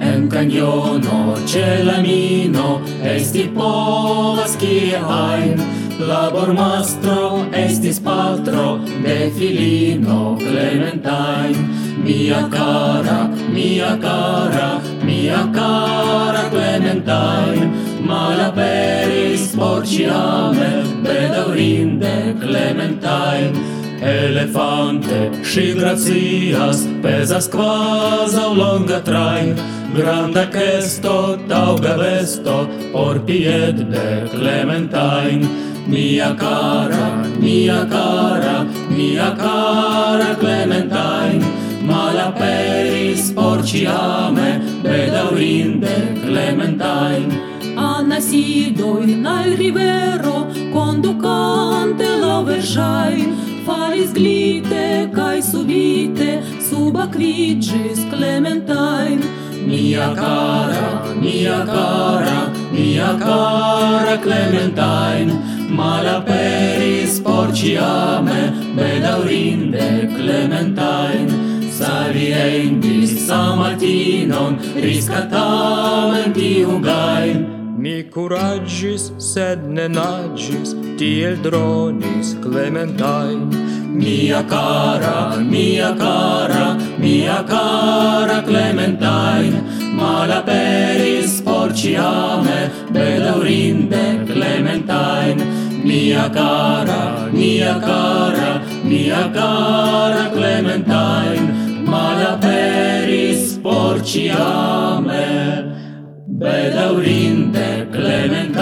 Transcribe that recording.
En caniono ce la mino esti povas kie labor mastro estis patro de filino Clementain Mia cara, mia cara, mia cara Clementain Malaperis por ciame, bedaurinde Clementain Elefante ŝi gracias, pezas kvazaŭ longa trajn, granda kesto, taŭga vesto, por pied de Clementine. Mia cara, mia cara, mia cara Clementine, malaperis por ciame, bedaurinde Clementine. Anna sidoi al rivero, conducante lo vejain, subite sub aquigis clementine mia cara mia cara mia cara clementine malaperis porciame bedaurinde clementine Saviendis samatinon riscatamen tiu gain Mi curagis, sed ne nagis, tiel dronis Clementine. Mia cara, mia cara, mia cara Clementine, malaperis por ciame, bedaurinde Clementine. Mia cara, mia cara, mia cara Clementine, malaperis por ciame, bedaurinde Clementine